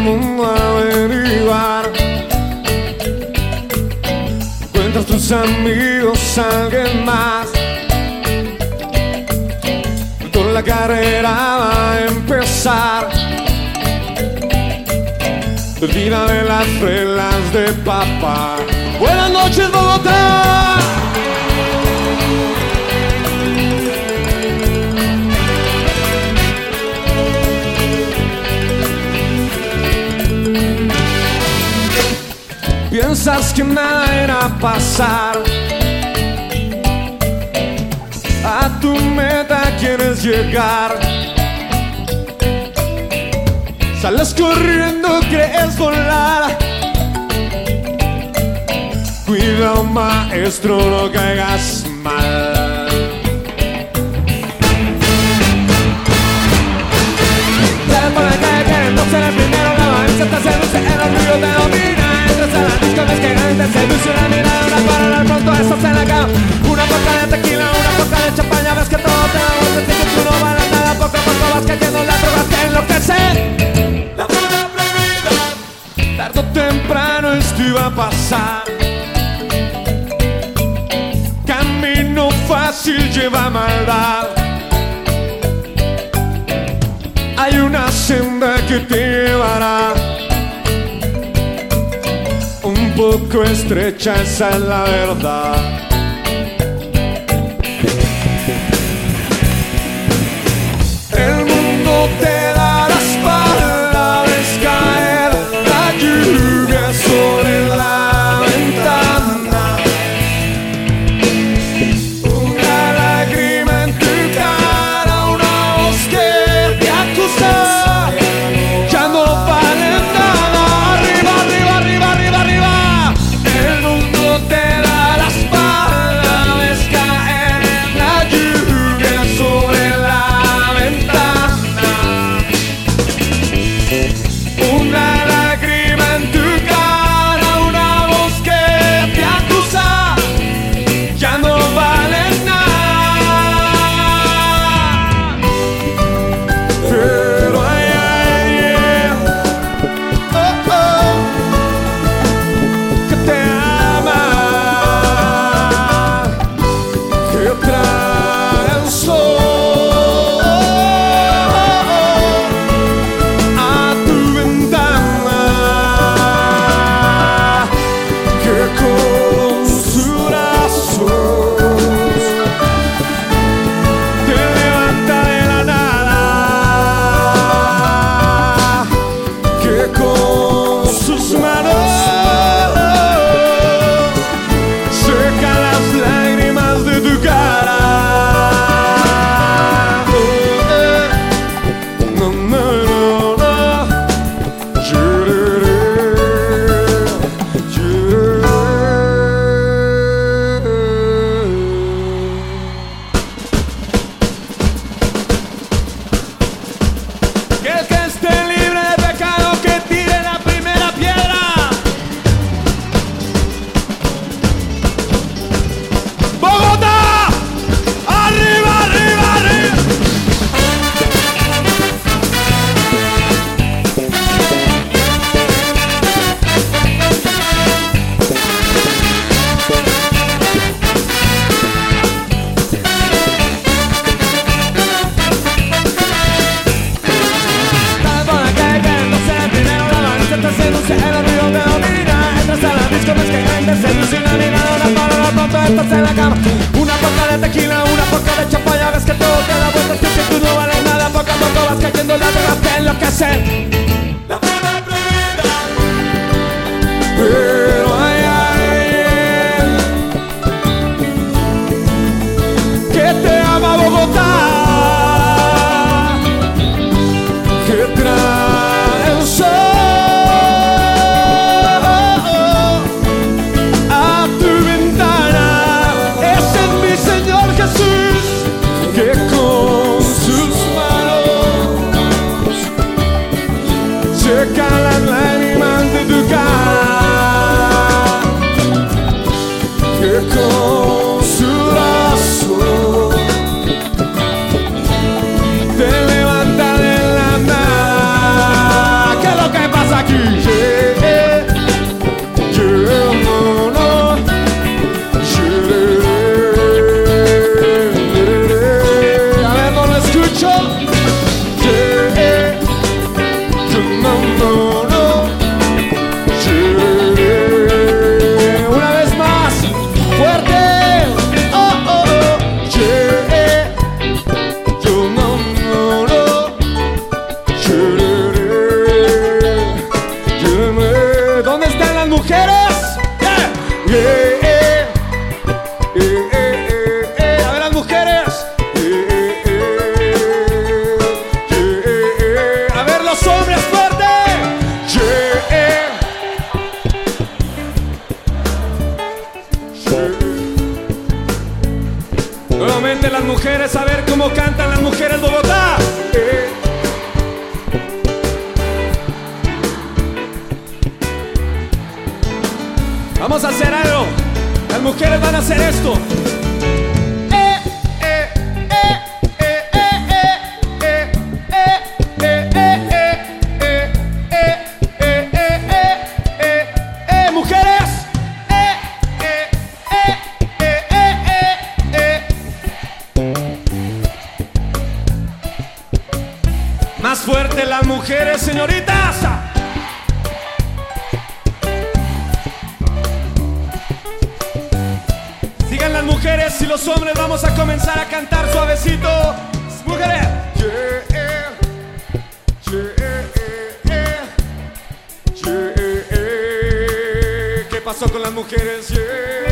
mundo a derivar. Encuentras tus amigos, alguien más. Toda la carrera va a empezar. Te olvida de las reglas de papá. Buenas noches, Bogotá. que me hará pasar. A tu meta quieres llegar. Sales corriendo, crees volar. Cuidado, maestro, no caigas mal. Tardo o temprano esto iba a pasar. Camino fácil lleva maldad. Hay una senda que te llevará. Un poco estrecha, esa es la verdad. Şekerlenler imandı Que com Nuevamente las mujeres, a ver cómo cantan las mujeres Bogotá. Eh. Vamos a hacer algo. Las mujeres van a hacer esto. Más fuerte las mujeres, señoritas. Sigan las mujeres y los hombres vamos a comenzar a cantar suavecito. Mujeres. ¿Qué pasó con las mujeres?